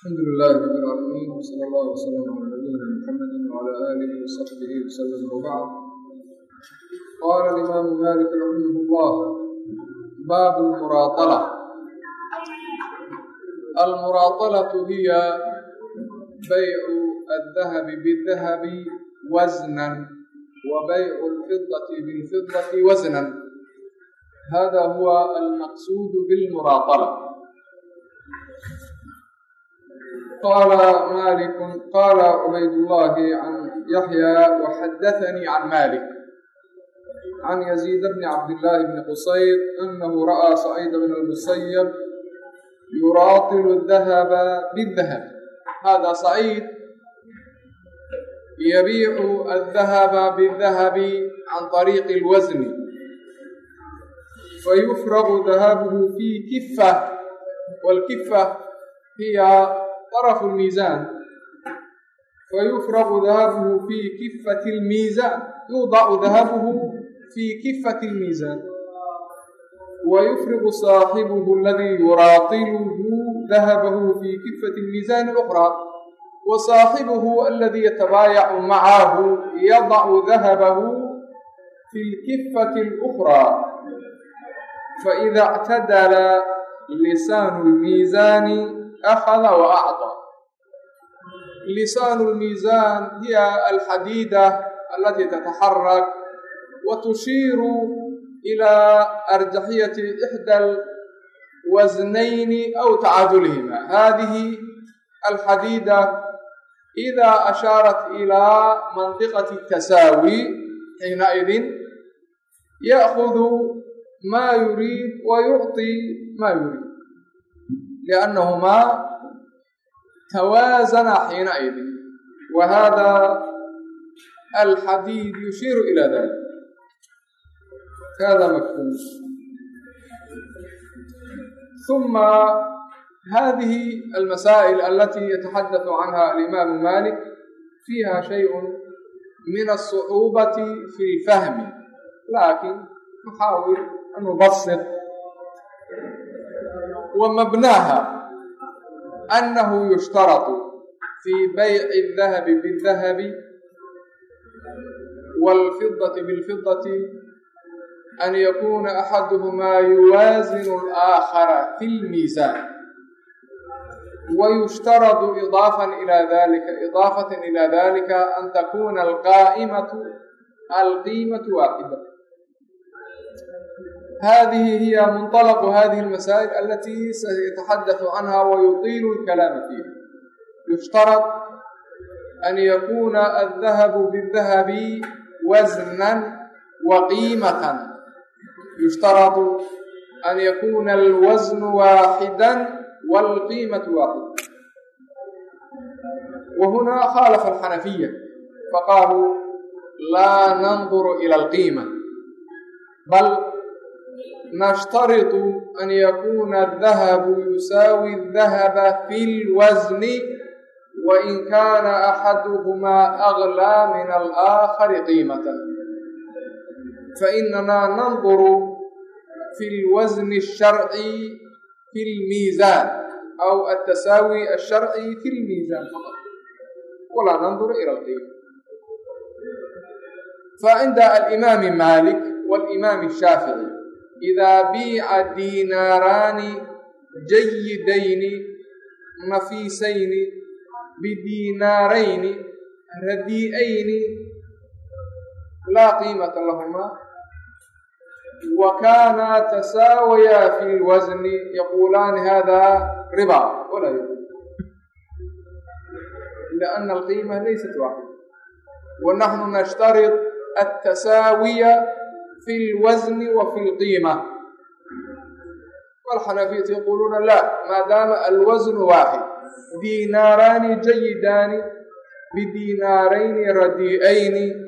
alxamdu lilahi rab اlcaalamiin wsala allah wslam cala nabiyina mxamedi wcala aalihi wsaxbihi wslm wbacd qala alimaamu malik raximah llah bab lmuraadala almuraadalatu hiya baycu aldahabi bidahabi wasnan wa baycu lfidati bilfidati wasnan hada huwa almaqsuud qala maliku qala cubaydullahi can yaxya waxadaanii can malik can yaziid bni cabdillaahi bni qusayr anahu ra'aa saciid bna lmusayab yuraatilu dahaba bidahab hada saciid yabiicu adahaba bidahabi can طariiqi اlwasni fayufragu dahabuhu fi kifa wاlkifa hiya طرف الميزان فيفرغ ذهبه في كفة الميزان يوضع ذهبه في كفة الميزان ويفرغ صاحبه الذي يراطله ذهبه في كفة الميزان الأخرى وصاحبه الذي يتبايع معه يضع ذهبه في الكفة الأخرى فإذا اعتدل لسان الميزان أخذ وأعطى لسان الميزان هي الحديدة التي تتحرك وتشير إلى أرجحية إحدى الوزنين أو تعادلهما هذه الحديدة إذا أشارت إلى منطقة التساوي حينئذ يأخذ ما يريد ويعطي ما يريد لأنهما توازنا حينئذ وهذا الحديد يشير إلى ذلك هذا مكتوب ثم هذه المسائل التي يتحدث عنها الإمام مالك فيها شيء من الصعوبة في الفهم لكن نحاول أن نبسط ومبناها أنه يشترط في بيع الذهب بالذهب والفضة بالفضة أن يكون أحدهما يوازن الآخر في الميزان ويشترط إضافة إلى ذلك إضافة إلى ذلك أن تكون القائمة القيمة واحدة hadihi hiya munطalqu hadihi اlmasaa'il alati sayataxadaثu canha wayutiilu اlkalaama fiiha yushtarad an yakuna aldahabu biاdahabi waznan wa qiimatan yushtaradu an yakuna alwasnu waaxida wاlqiimatu waaxida wahuna khaalafa alxanafiya faqaaluu laa nandur ila alqiima bal إلى القيمة بل نشترط أن يكون الذهب يساوي الذهب في الوزن وإن كان أحدهما أغلى من الآخر قيمة فإننا ننظر في الوزن الشرعي في الميزان أو التساوي الشرعي في الميزان فقط ولا ننظر إلى القيمة فعند الإمام مالك والإمام الشافعي إذا بيع ديناران جيدين نفيسين بدينارين رديئين لا قيمة لهما وكانا تساويا في الوزن يقولان هذا ربا ولا يجوز لأن القيمة ليست واحدة ونحن نشترط التساوي في الوزن وفي القيمة والحنفية يقولون لا ما دام الوزن واحد ديناران جيدان بدينارين رديئين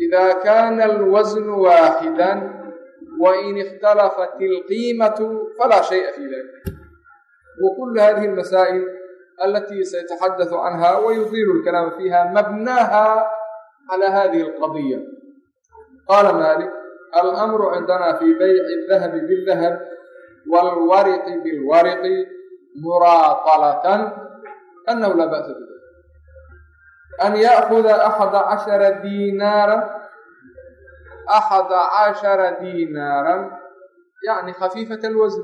إذا كان الوزن واحدا وإن اختلفت القيمة فلا شيء في ذلك وكل هذه المسائل التي سيتحدث عنها ويطيل الكلام فيها مبناها على هذه القضية قال مالك الأمر عندنا في بيع الذهب بالذهب والورق بالورق مراطلة أنه لا بأس بذلك أن يأخذ أحد عشر دينارا أحد عشر دينارا يعني خفيفة الوزن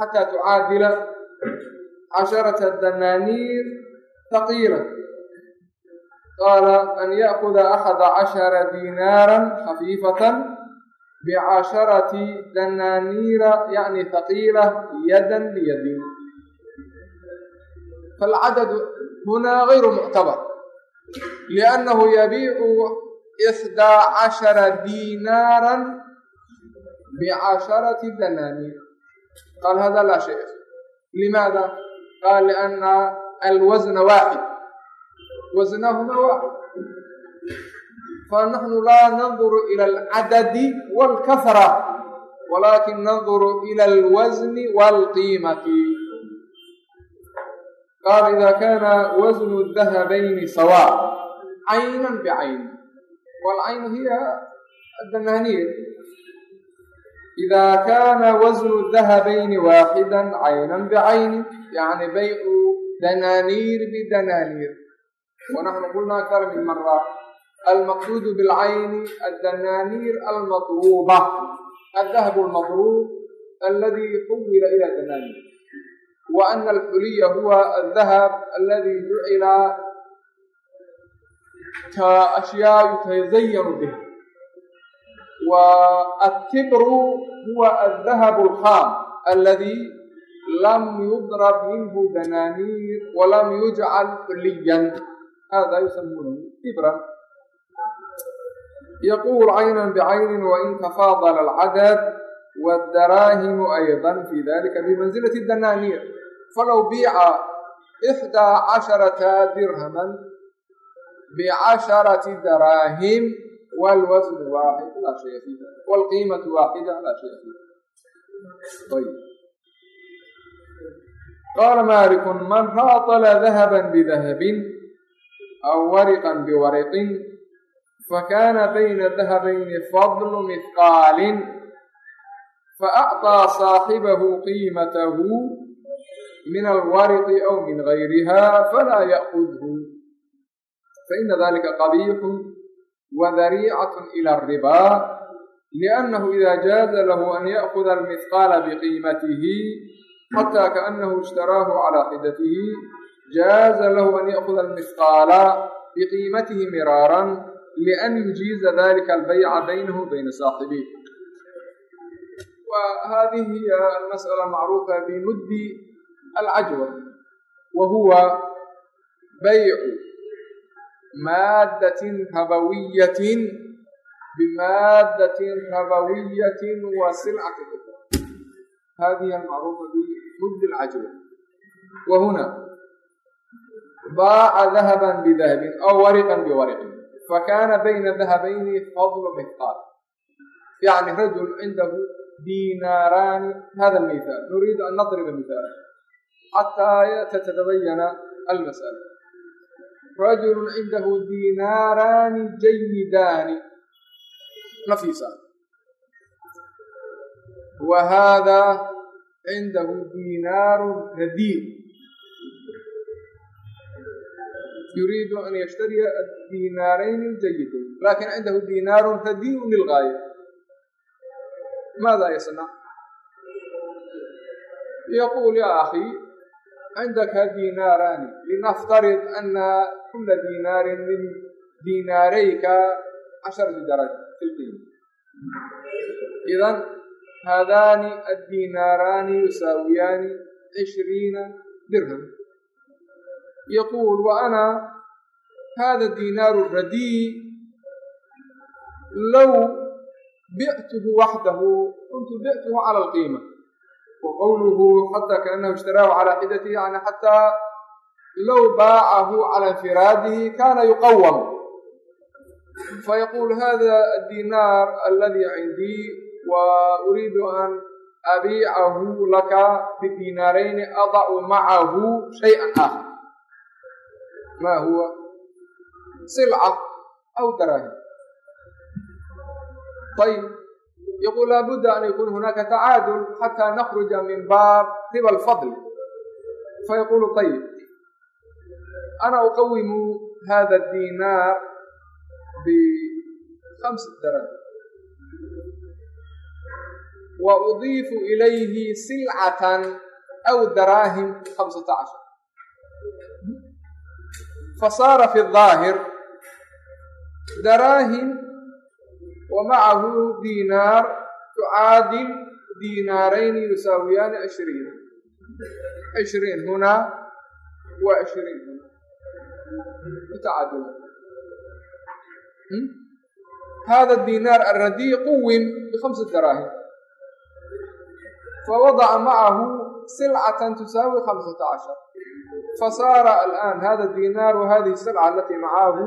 حتى تعادل عشرة دنانير ثقيلة قال أن يأخذ أحد عشر دينارا خفيفة بعشرة دنانير يعني ثقيلة يدا بيد فالعدد هنا غير معتبر لأنه يبيع إحدى عشر دينارا بعشرة دنانير قال هذا لا شيء لماذا؟ قال لأن الوزن واحد وزنهما واحد فنحن لا ننظر إلى العدد والكثرة ولكن ننظر إلى الوزن والقيمة قال إذا كان وزن الذهبين سواء عينا بعين والعين هي الدنانير إذا كان وزن الذهبين واحدا عينا بعين almaqsuud bاlcayni adananiir almaطluba adahb اlmaطlub aladi xuwila ila dananiir wa ana alxuliya huwa adahab aladi jucila ashyaa yutazayanu bih wa atibru huwa adahab اlkham aladi lam yudrab minhu dananiir walam yujcal xuliyan hada yusamunahu tibran دنانير ولم يجعل حليا هذا يسمونه تبرا يقول عينا بعين وإن تفاضل العدد والدراهم أيضا في ذلك بمنزلة الدنانير فلو بيع إحدى عشرة درهما بعشرة دراهم والوزن واحد لا شيء فيه والقيمة واحدة لا شيء فيه طيب قال مالك fakaana bayna dahabayni fadlu mifqaalin faacطىa saaxibahu qiimatahu min alwariqi aw min gayriha falaa ya'kudhu faina dalika qabiixu wadariicatu ila arribaa liannahu ida jaaza lahu an ya'kuda almihqaala biqiimatihi xatى kaأnahu ishtaraahu calىa xidatihi jaaza lahu an ya'kuda almihqaala biqiimatihi miraaran جاز له أن يأخذ المثقال بقيمته مرارا لأن يجيز ذلك البيع بينه وبين صاحبه وهذه هي المسألة المعروفة بمد العجوة وهو بيع مادة هبوية بمادة هبوية وسلعة أخرى هذه المعروفة بمد العجوة وهنا باع ذهبا بذهب fakaana bayna dahabayni fadlu mithqaal yani rajul cindahu dinaaraani hada mihaal nuriidu an nadriba mihaala xataa tatatabayana almasala rajulu cindahu dinaaraani jayidaani nafiisa wa haadaa cindahu dinaaru radiid دينار رديء يريد أن يشتري الدينارين الجيدين لكن عنده دينار رديء للغاية ماذا يصنع يقول يا أخي عندك ديناران لنفترض أن كل دينار من ديناريك عشرة درجة في القيمة إذا هذان الديناران يساويان yaquul wa ana hada dinaaru radii low bictuhu waxdahu kuntu bictuhu cala alqiima wa qowluhu xata kaanahu ishtaraahu calaa xidatihi yani xataa low baacahu cala infiraadihi kana yuqawam fayaquul hada adinaar aladii cindii wa uriidu an abiicahu laka bidiinaarayni adacu macahu shaya aakhar maa huwa silca aw daraahim ayb yaqul laabudda an yakun hunaaka tacaadul xataa nakruja min baab riba alfadli fayaqulu ayib ana uqawimu hada diinaar bihamsi daraahim wa udiifu ilayhi silcatan aw daraahim hamsata cashar fasaara fi daahir daraahim wa macahu diinaar tucaadil diinaarayni yusaawiyaani cishriin. Cishriin hunaa wa cishriin huna. Mutacadila hada diinaar alradii quwim bikhamsi daraahim fawadaca macahu silcatan tusaawi khamsata cashar fasaara alaan hada diinaar wa hadihi silca alatii macahu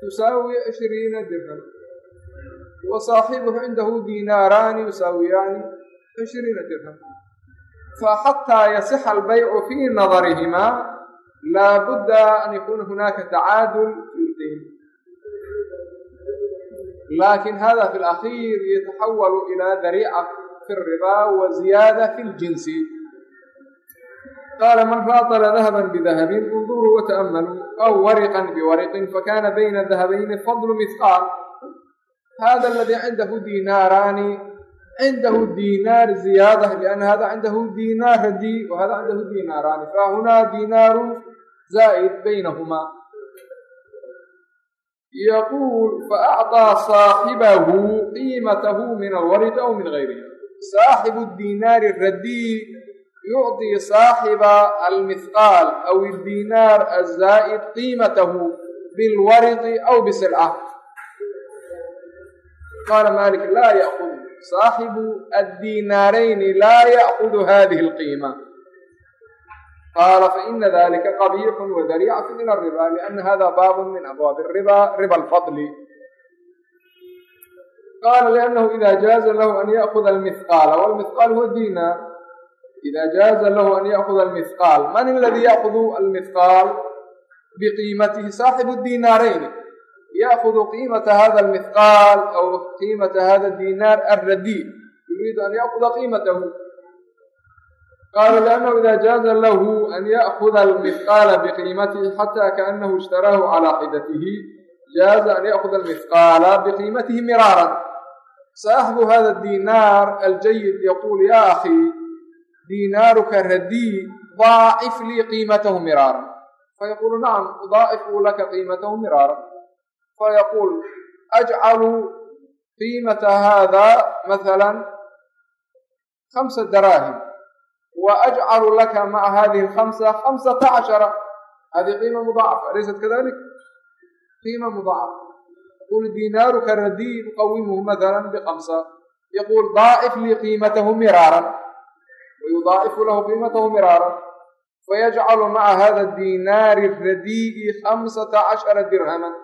tusaawi cishriina dirham wa saaxibuhu cindahu diinaaraani yusaawiyaani cishriina dirham faxataa yasixa albaycu fii nadarihimaa laabudda an yakuuna hunaaka tacaadul fi ldayn laakiin hada fi alakhiir yataxawalu ila dariica fi alribaa wa ziyaada fi ljinsi qaala man faadala dahaban bidahabin unduruu wata'ammaluu aw wariqan biwariqin fakana bayna dahabayni fadlu mihqaal hada aladii cindahu diinaaraani cindahu diinaar ziyaada lianna hada cindahu diinaar radii wa hada cindahu diinaaraani fahunaa diinaaru zaa'id baynahumaa yaquul faacطىa saaxibahu qiimatahu min alwariqi aw min gayrihi saaxibu diinaari radii yucطii saaxiba almihqaal aw iddiinaar azaa'id qiimatahu bilwariqi aw bisilca qaala malik laa ya'kud saaxibu addiinaarayni laa ya'kudu hadihi alqiima qaala faina dalika qabiixun wadariicatu min alriba liana hada baabun min abwaabi riba riba alfadli qaala liannahu ida jaaza lahu an ya'kuda almihqaala walmihqaal huwa diinaar ida jaaza lahu an ya'kuda almihqaal man aladii ya'kudu almihqaal biqiimatihi saaxibu diinaarayni ya'kudu qiimata hada almihqaal aw qiimata hada diinaar alradii yuriidu an ya'kuda qiimatahu qaala liannahu ida jaaza lahu an ya'kuda almihqaala biqiimatihi xataa kaanahu ishtaraahu calaa xidatihi jaaza an ya'kuda almihqaala biqiimatihi miraaran saaxibu hada diinaar aljayid yaquul ya akii diinaaruka radii daacif lii qiimatahu miraaran fayaquulu nacam udaacifu laka qiimatahu miraaran fayaquul ajcalu qiimata hada mahala khamsa daraahim wa ajcalu laka maca hadihi alkhamsa khamsata cashara hadihi qiima mudaacafa alaysat kadalik qiima mudaacafa yaqul diinaaruka radii uqawimuhu mahala bikamsa yaquul daacif lii qiimatahu miraaran wayudaacifu lahu qiimatahu miraaran fayajcalu maca hada diinaari radii'i khamsata cashara dirhaman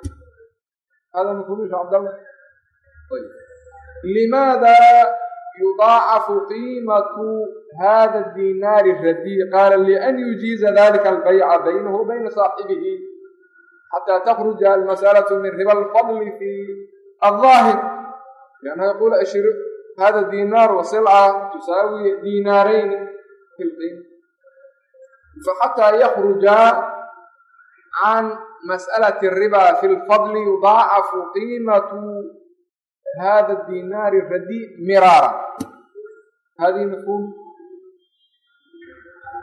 hada mafhuum cabdallah limaada yudaacafu qiimatu hada diinaari radii qaala lian yujiiza dalika albayca baynahu bayna saaxibihi xataa takruja almasalatu min riba alfadli fi alظaahir liannahu yaqul ashir hada dinaar wa silca tusaawi diinaarayni faxataa yakhrujaa can mas'alati ribaa fi lfadli yudaacafu qiimatu hada dinaari radi miraara hadihi mafhum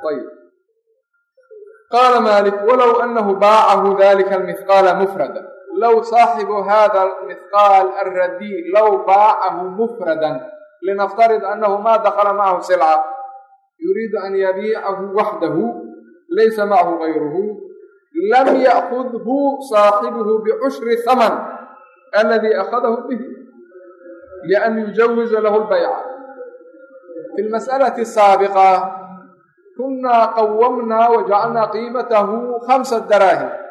ayb qaala malik walow anahu baacahu dalika almihqaala mufrada low saaxibu hada almihqaal alradii low baacahu mufradan linaftarid anahu ma dakala macahu silca yuriidu an yabiicahu waxdahu laysa macahu gayruhu lam ya'kudhu saaxibuhu bicushri haman aladii akhadahu bihi lian yujawiza lahu lbayca fi lmas'alati asaabiqa kunaa qawamnaa wajacalnaa qiimatahu khamsa daraahim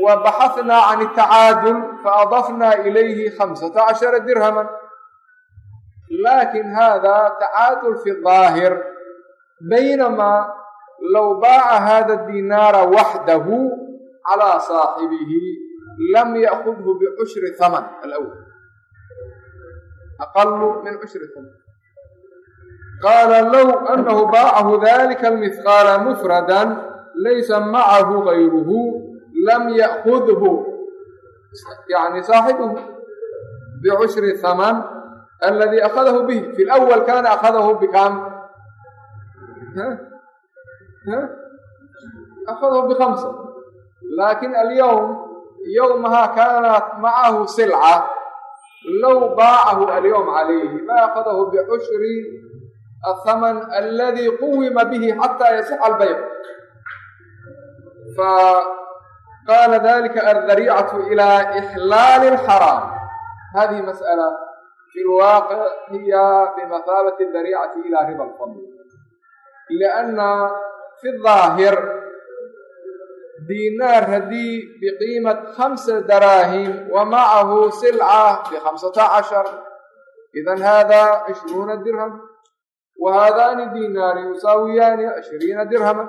wa baxatnaa can atacaadul faadafnaa ilayhi khamsata cashara dirhaman laakiin hada tacaadul fi daahir baynamaa low baaca hada dinaara waxdahu calaa saaxibihi lam ya'kudhu bicushri haman alawal aqalu min cushri haman qaala low anahu baacahu dalika almihqaala mufradan laysa macahu gayruhu lam ya'khudhu yani saaxibuhu bicushri haman aladi akhadahu bihi fi lawal kana akhadahu bikam akhadahu bikamsa laakiin alyawm yowmaha kanat macahu silca low baacahu alyowm calayhi ma akhadahu bicushri athaman aladi quwima bihi xata yasixa albayc faqala dalika aldariicatu ila ixlaali alxaraam hadihi mas'ala fi lwaaqic hiya bimathaabati dariicati ila riba alfadl lianna fi daahir diinaar haddii biqiimat khamsa daraahim wa macahu silca bikhamsata cashar idan hada cishruuna dirham wa haadaani diinaari yusaawiyaani cishriina dirhama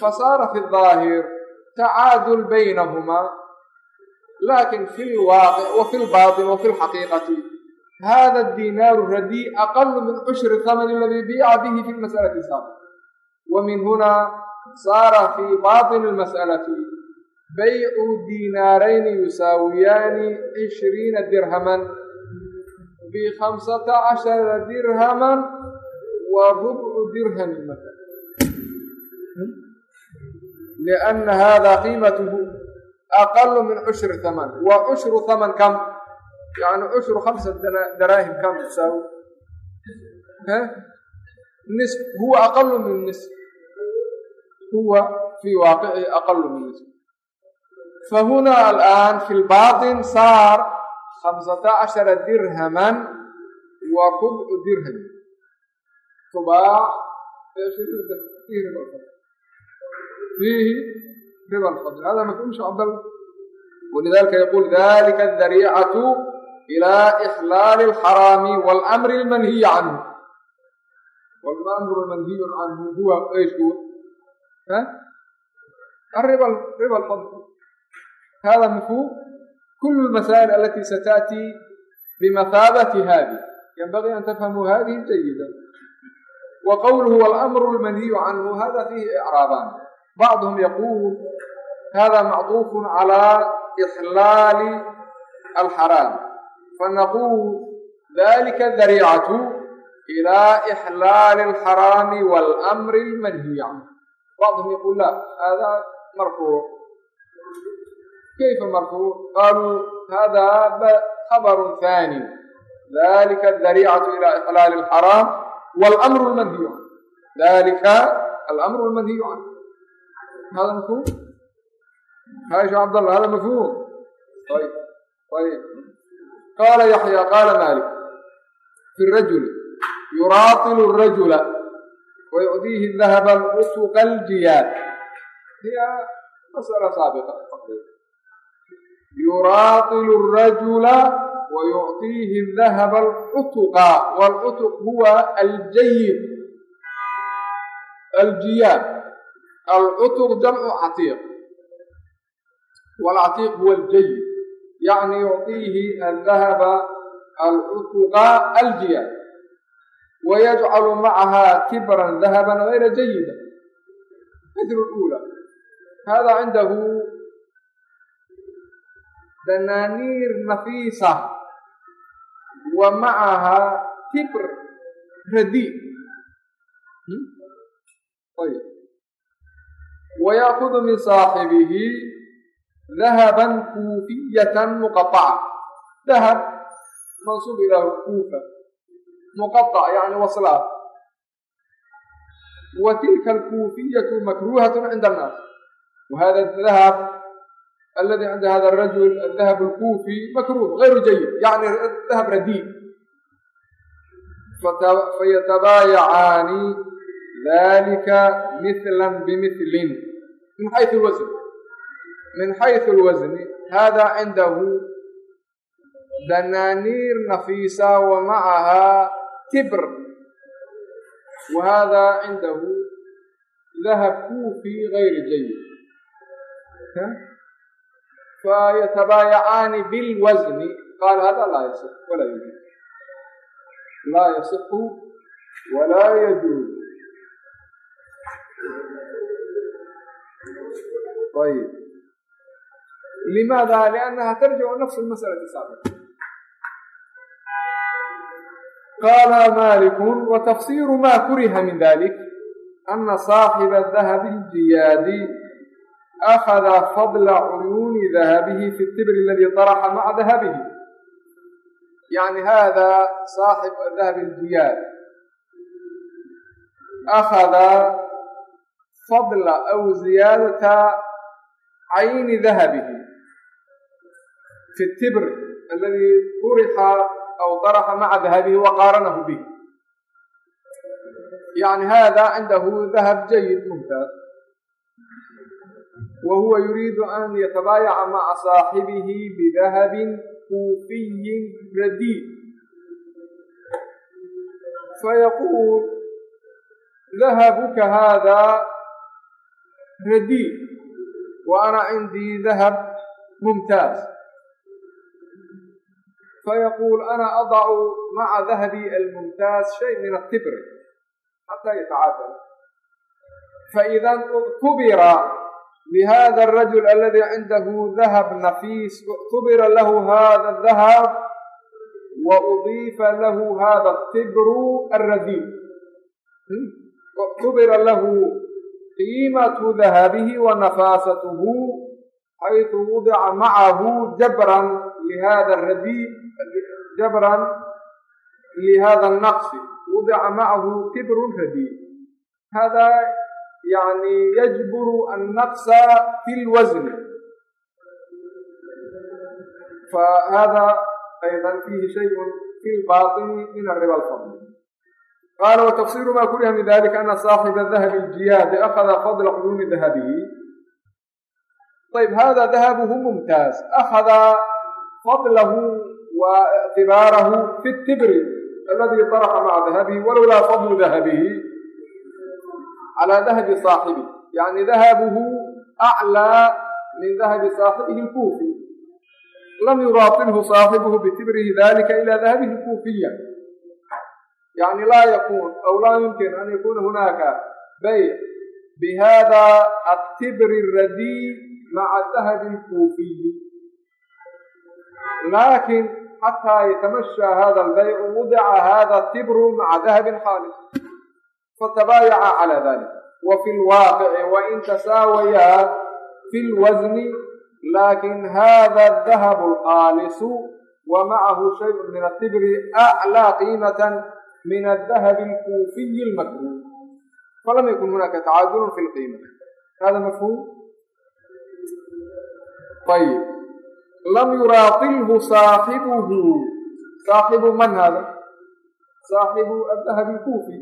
fasaara fi daahir tacaadul baynahumaa laakiin fi lwaaqic wa fi lbaatin wa fi lxaqiiqati hada diinaaru radii aqalu min cushri thamani aladii biica bihi fi lmas'alati saabiqa wa min huna saara fii baطini اlmas'alati baycu diinaarayni yusaawiyaani cishriina dirhaman bikhamsata cashara dirhaman wa rubcu dirhamin lianna hada qiimatuhu aqalu min cushri haman wa cushru haman kam yani cushru khamsa daraahim kam tusaawi nisf huwa aqalu min nisf huwa fii waaqicihi aqalu min nisf fahuna alآan fi lbaطin saar khamsata cashara dirhaman wa rubcu dirham tubaac fiihi riba lfadl hada mafhum sheh cabdallah walidalika yaqul dalika adariicatu ila ixlaali alxaraami walamri almanhiyi canhu walamru almanhiyu canhu huwa eesh huwa الربا ربا الفضل هذا مفهوم كل المسائل التي ستأتي بمثابة هذه ينبغي أن تفهموا هذه جيدا وقوله والأمر المنهي عنه هذا فيه إعرابان بعضهم يقول هذا معطوف على إحلال الحرام فنقول ذلك الذريعة إلى إحلال الحرام والأمر المنهي عنه bacduhum yaquul la hada marfuuc kayfa marfuuc qaluu hada khabaru haani dalika adariicatu ila ixlaali alxaraam walamru lmanhiyu can dalika alamru lmanhiyu هذا مفهوم؟ هاي عبد الله هذا مفهوم طيب طيب قال يحيى قال مالك في الرجل يراطل الرجل ويؤذيه الذهب وسق الجياد هي مسألة سابقة تقريبا يراطل الرجل ويعطيه الذهب العتق والعتق هو الجيد الجياد alcutq jamcu catiiq walcatiiq huwa aljayid yacni yucطiihi adahaba alcutqa aljiyaad wayajcalu macaha kibran dahaban gayra jayida mil ula hada cindahu dananiir nafiisa wa macaha kibr radi min saaxibihi dahaban kuufiyatan muqaaca dahab mansuub ila kuufa muqaطc yani waslaad wa tilka alkuufiyatu makruhat cinda annaas wahada dahab aladi cinda hada arajul adahab alkuufi makruh gayru jayid yani dahab radii fayatabaayacaani dalika mila bimilin min xayu lwasn min xayثu اlwasni hada cindahu danaaniir nafiisa wa macaha tibr wa hada cindahu dahab kuufi gayri jayid fayatabayacaani bilwasni qaal hada laa yasix walaa yajuuz laa yasixu walaa yajuuz ayib limaada liannaha tarjicu nafsu lmasalati saabiqa qaala malikun wa tafsiru ma kuriha min dalik ana saaxiba dahabi ljiyaadi akhada fadla cuyuuni dahabihi fi tibri aladi طaraxa maca dahabihi yani hada saaxib dahabi ljiyaad akhada fadla aw ziyaadata cayni dahabihi fi tibr aladi turixa aw طaraxa maca dahabihi wa qaaranahu bih yani hada cindahu dahab jayid mumtaaz wa huwa yuriidu an yatabaayaca maca saaxibihi bidahabin kuufiyin radiid fayaquul dahabuka hada radiid wa ana cindii dahab mumtaaz fayaquul ana adacu maca dahabi almumtaaz shay min atibr xataa yatacaadal faida اctubira bhada الrajul aladi cindahu dahab nafiis اctubira lahu hada dahab wa udiifa lahu hada tibru alradiid اctubira lahu qiimatu dahabihi wa nafaasatuhu xayثu wudica macahu jabran lihada radiid jabran lihada الnaqsi wudica macahu tibrun radiid hada yani yajburu annaqsa fi lwasni fahada ayda fihi shayء fi lbaطini min ariba alfadl qaala watafsiru ma kuriha min dalika ana saaxiba dahabi ljiyaadi akhada fadla quyuuni dahabihi ayb hada dahabuhu mumtaaz akhada fadlahu wa ictibaarahu fi tibri aladi طaraxa maca dahabihi walowlaa fadlu dahabihi calaa dahabi saaxibi yani dahabuhu aclaa min dahabi saaxibihi lkuufi lam yuraatilhu saaxibuhu bitibrihi dalika ila dahabihi lkuufiya yani laa yakun aw laa yumkin an yakuna hunaaka bayc bihada atibri radii maca dahabi lkuufiyi laakiin xataa yatamasha hada albaycu wudica hada tibru maca dahabin xaalis fatabaayaca calaa dalik wa fi lwaaqici wain tasaawayaa fi lwasni laakin hada dahabu alqaalisu wa macahu shayun min atibri aclaa qiimatan min adahabi alkuufiyi almakruh falam yakun hunaaka tacaadulun fi lqiima hada mafhuum ayib lam yuraatilhu saaxibuhu saaxibu man hada saaxibu adahabi alkuufi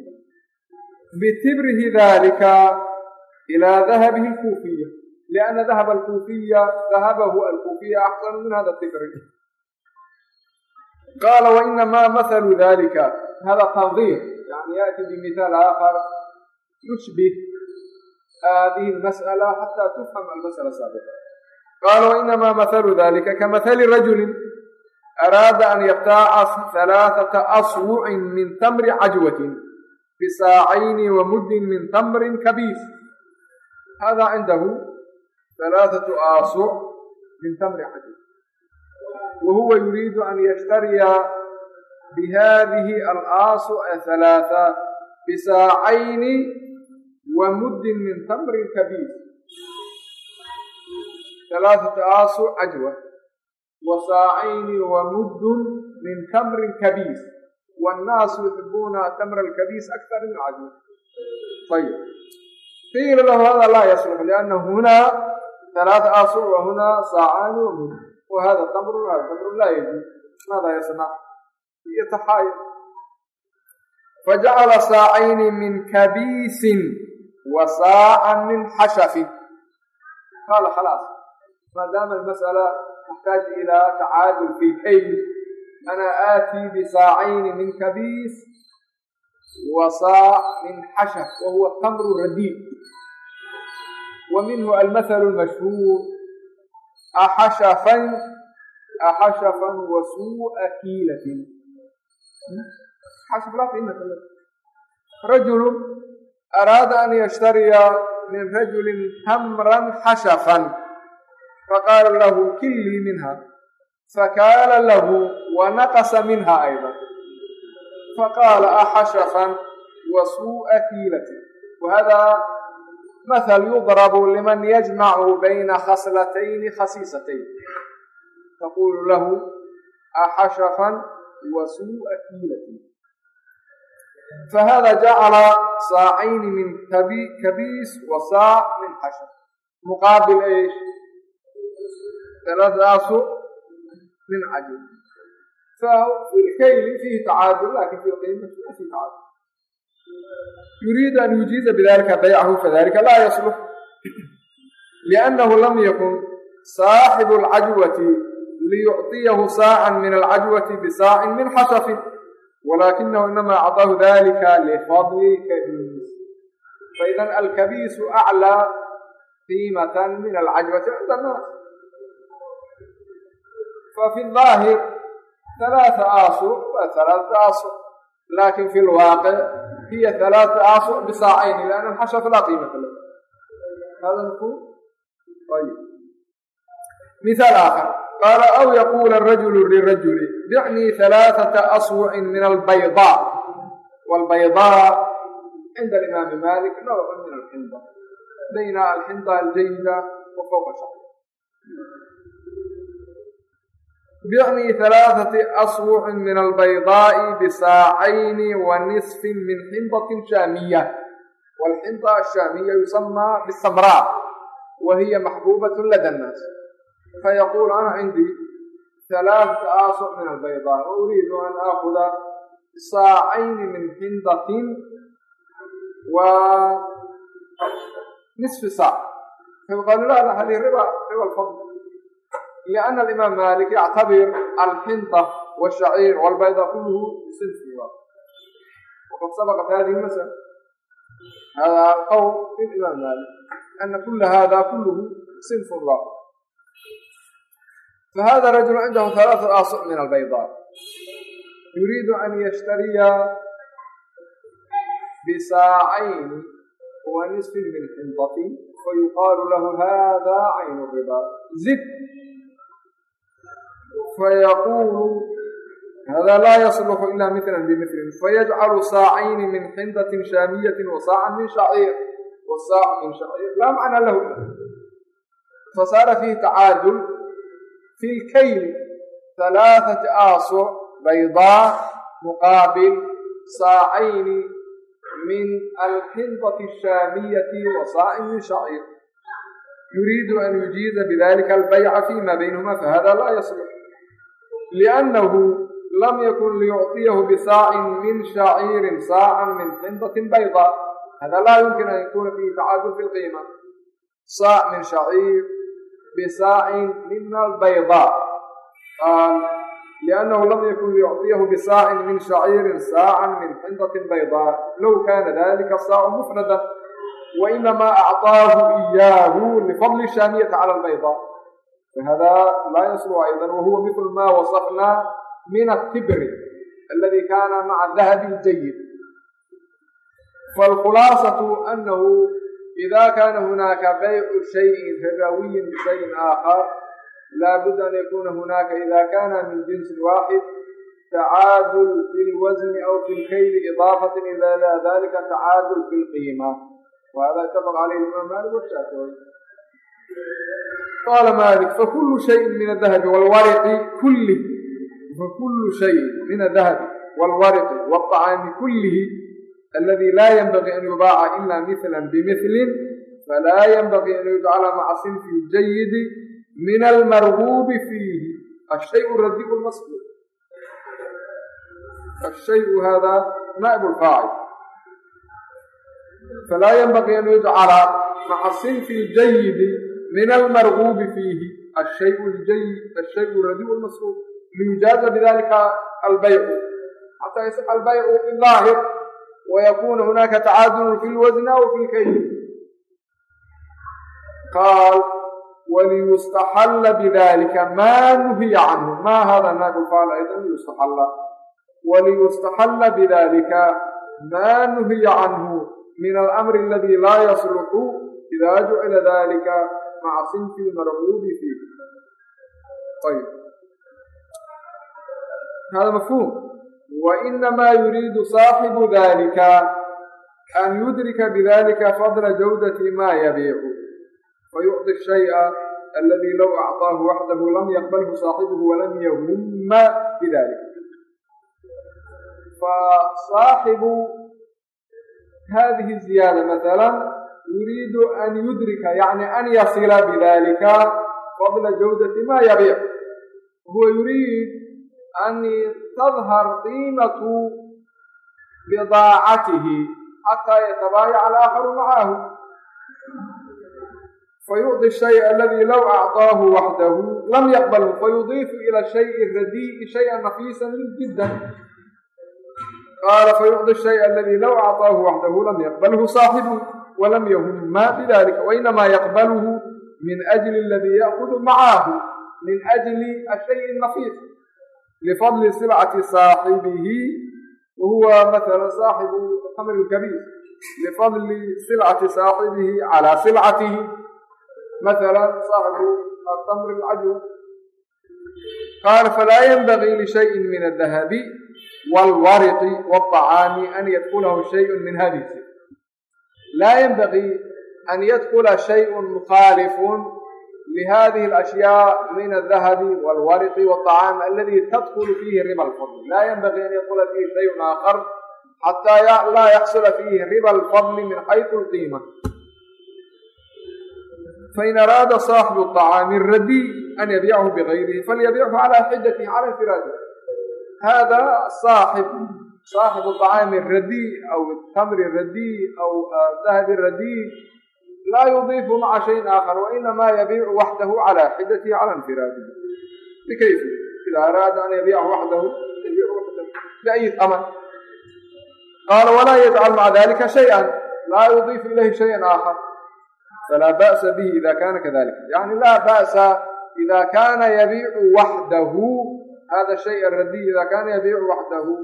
btibrihi dalika ilى dahabihi اlkuufiya liأna dahaba alkuufiya dahabahu alkuufiya axsanu min hada tibri qaala wainamaa mahalu dalika هذا تنظير يعني يأتي بمثال آخر يشبه هذه المسألة حتى تفهم المسألة سابقا قال وإنما مثل ذلك كمثل رجل أراد أن يبتاع ثلاثة أصوع من تمر عجوة بساعين ومد من تمر كبيس هذا عنده ثلاثة آصع من تمر عجوة وهو يريد أن يشتري bihadihi alaasuc halaaثa bisaacayni wa muddin min tamrin kabiis halaaثatu aasuc cajwa wa saacayni wa muddun min tamrin kabiis wannaasu yuxibuuna tamra alkabiis aktar min alcajuuz ayib qiila lahu hada laa yaslux liannahu hunaa halaata aasuc wa hunaa saacaani wa mud wa hada tamru hada tamru laa yajuuz maada yasnac yataxaayir fajacala saacayni min kabiisin wa saacan min xashafin. Qaala khalaas maadaama almas'ala taxtaaj ilaa tacaadul fi kayl ana aatii bisaacayni min kabiis wa saac min xashaf wa huwa tamru radiid. Wa minhu almathalu lmashhuur axashafan axashafan wa suu'a kiilatin rajulu araada an yashtariya min rajulin hamran xashafan faqaala lahu killii minha fakaala lahu wanaqasa minha ayda faqaala axashafan wa suu'a kiilati wahada mahal yudrabu liman yajmacu bayna khaslatayni khasiisatayn taqulu lahu axashafan kiilati fahada jacala saacayni min kabiis wa saac min xashaf muqaabil eesh daladaasu min cajib fi lkayli fiihi tacaadul laakiin fi lqiimati ma fihi tacaadul yuriidu an yujiiza bidalika baycahu fadalika laa yaslux liannahu lam yakun saaxibu alcajwati liyucطiyahu saacan min alcajwati bisaacin min xashafin walaakinahu inamaa acطaahu dalika lifadli kabiis faidan alkabiisu aclىa qiimatan min alcajwati cinda annaas fafi daahir halaaa aasu waa halaaa aasu laakin fi lwaaqic hiya halaaa aasu bisaacayni lianna alxashaf laa qiimata lahu hadalku ayb miaal aakhar qaala aw yaquula arajulu lirajuli bicnii alaaata aswucin min albaydaa waalbaydaa cinda alimaami maalik nawcun min alxinda bayna alxinda aljayida wa fowqa shaqi bicnii alaaati aswucin min albaydaa'i bisaacayni wa nisfin min xindatin shaamiya waalxinda ashaamiya yusamaa bisamraa wa hiya maxbuubat lada nnaas fayaquul ana cindii halaahata aasur من albaydaa wa uriidu an aakuda saacayni min hindatin wa nisfi saac لا هذه الربا ربا الفضل لأن الإمام مالك يعتبر الحنطة والشعير والبيضة كله سلسلة وقد سبقت هذه المسألة هذا القول للإمام مالك أن كل هذا كله صنف واحد فهذا رجل عنده ثلاثة آصع من البيضاء يريد أن يشتري بساعين ونصف من حنطة ويقال له هذا عين الربا زد fayaquulu hada laa yasluxu ila mila bimilin fayajcalu saacayni min xindatin shaamiyatin wa saacan min shaciir wa saac min shaciir laa macna lahu fasaara fiihi tacaadul fi lkayli halaaثat aasuc baydaa muqaabil saacayni min alxindati الshaamiyati wasaain min shaciir yuriidu an yujiiza bidalika albayca fima baynahuma fahada laa yaslux liannahu lam yakun liyucطiyahu bisaacin min shaciirin saacan min xindatin baydaa hada laa yumkin an yakuuna fihi tacaadul fi lqiima saac min shaciir بsاac min الbayضاء لأnه lm ykun ليعطyh bsاac min شhacيir sاacا min xindaة bayضاء low kana ذlika sاac mfradا وإnma أعطاahu إyah لfضل الشhاmyة عlى الbayضاء فhdا la yصل أيضا وhuوa mثl ma وصفna min الtibr اldي kana mعa ذhب الجyد فالkhulaaصة أnه إذا كان هناك بيع شيء فداوي بشيء آخر لا بد أن يكون هناك إذا كان من جنس واحد تعادل في الوزن أو في الخيل إضافة إلى ذلك تعادل في القيمة وهذا اتفق عليه الإمام مالك قال مالك فكل شيء من الذهب والورق كله فكل شيء من الذهب والورق والطعام كله aladi laa ynbagi an yubaaca ila mila bimilin falaa ynbagi an yujcala maca sinfi ljayidi min almarguubi fiihi ashayu radiu lmasbuuc ashayu hada naa'ib lfaacil falaa ynbagi an yujcala maca sinfi ljayidi min almarguubi fiihi ashay ljayid ashay radiu lmasruuf liyujaaza bidalika albaycu xataa yasix albaycu bidaahir ويكون هناك تعادل في الوزن أو في الكيف قال وليستحل بذلك ما نهي عنه ما هذا ما يقال أيضا يستحل وليستحل بذلك ما نهي عنه من الأمر الذي لا يصلح إذا جعل ذلك مع صنف المرغوب فيه طيب هذا مفهوم wa inamaa yuriidu saaxibu dalika an yudrika bidalika fadla jawdati maa yabiicu fayucdi shaya aladii low acطaahu waxdahu lam yaqbalhu saaxibuhu walam yahumma bidalik fasaaxibu hadihi ziyaada maala yuriidu an yudrika yani an yasila bidalika fadla jawdati maa yabiic huwa yuriid an تظهر قيمة بضاعته حتى يتبايع الآخر معه فيعطي الشيء الذي لو أعطاه وحده لم يقبله فيضيف إلى الشيء الرديء شيئا نفيسا جدا قال فيعطي الشيء الذي لو أعطاه وحده لم يقبله صاحبه ولم يهم بذلك وإنما يقبله من أجل الذي يأخذ معه من أجل الشيء النفيس لفضل سلعة صاحبه وهو مثلا صاحب الخمر الكبير لفضل سلعة صاحبه على سلعته مثلا صاحب التمر العجوب قال فلا ينبغي لشيء من الذهب والورق والطعام أن يدخله شيء من هذه الصفة لا ينبغي أن يدخل شيء مخالف لهذه الأشياء من الذهب والورق والطعام الذي تدخل فيه ربا الفضل لا ينبغي أن يدخل فيه شيء آخر حتى لا يحصل فيه ربا الفضل من حيث القيمة فإن أراد صاحب الطعام الردي أن يبيعه بغيره فليبيعه على حدته على انفراده هذا صاحب صاحب الطعام الردي أو التمر الردي أو الذهب الردي لا يضيف مع شيء آخر وإنما يبيع وحده على حدته على انفراده بكيف إذا أراد أن يبيعه وحده يبيع وحده بأي ثمن قال ولا يجعل مع ذلك شيئا لا يضيف إليه شيئا آخر فلا بأس به إذا كان كذلك يعني لا بأس إذا كان يبيع وحده هذا الشيء الردي إذا كان يبيع وحده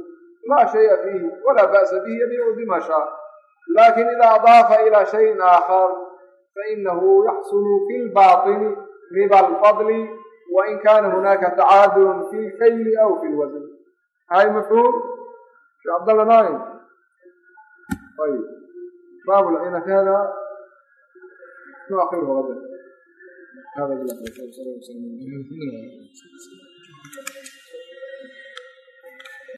لا شيء فيه ولا بأس به يبيع بما شاء لكن إذا أضاف إلى شيء آخر فإنه fainahu yaxsulu fi lbaطini riba alfadli wain kana hunaaka tacaadulun fi lkayli aw fi lwasn hay mafhuum shee cabdalla naaim ayb baab inakana nuakhiruhu gada هذا؟